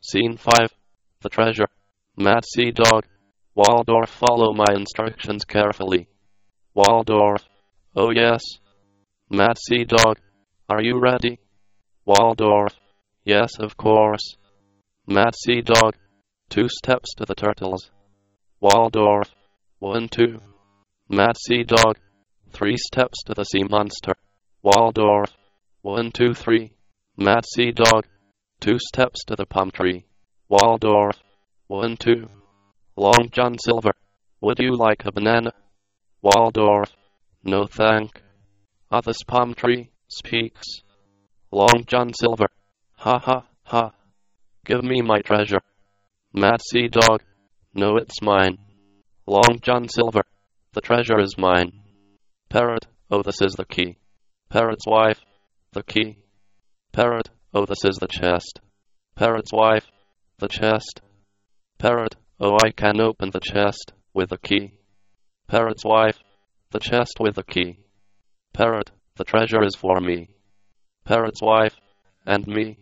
Scene 5. The treasure. Mad Sea Dog. Waldorf, follow my instructions carefully. Waldorf. Oh yes. Mad Sea Dog. Are you ready? Waldorf. Yes, of course. Mad Sea Dog. Two steps to the turtles. Waldorf. One, two. Mad Sea Dog. Three steps to the sea monster. Waldorf. One, two, three. Mad Sea Dog. Two steps to the palm tree. Waldorf. One, two. Long John Silver. Would you like a banana? Waldorf. No thank. This palm tree speaks. Long John Silver. Ha ha ha. Give me my treasure. Mad Sea Dog. No, it's mine. Long John Silver. The treasure is mine. Parrot. Oh, this is the key. Parrot's wife. The key. Parrot. Oh, this is the chest. Parrot's wife. The chest. Parrot. Oh, I can open the chest with the key. Parrot's wife. The chest with the key. Parrot. The treasure is for me. Parrot's wife. And me.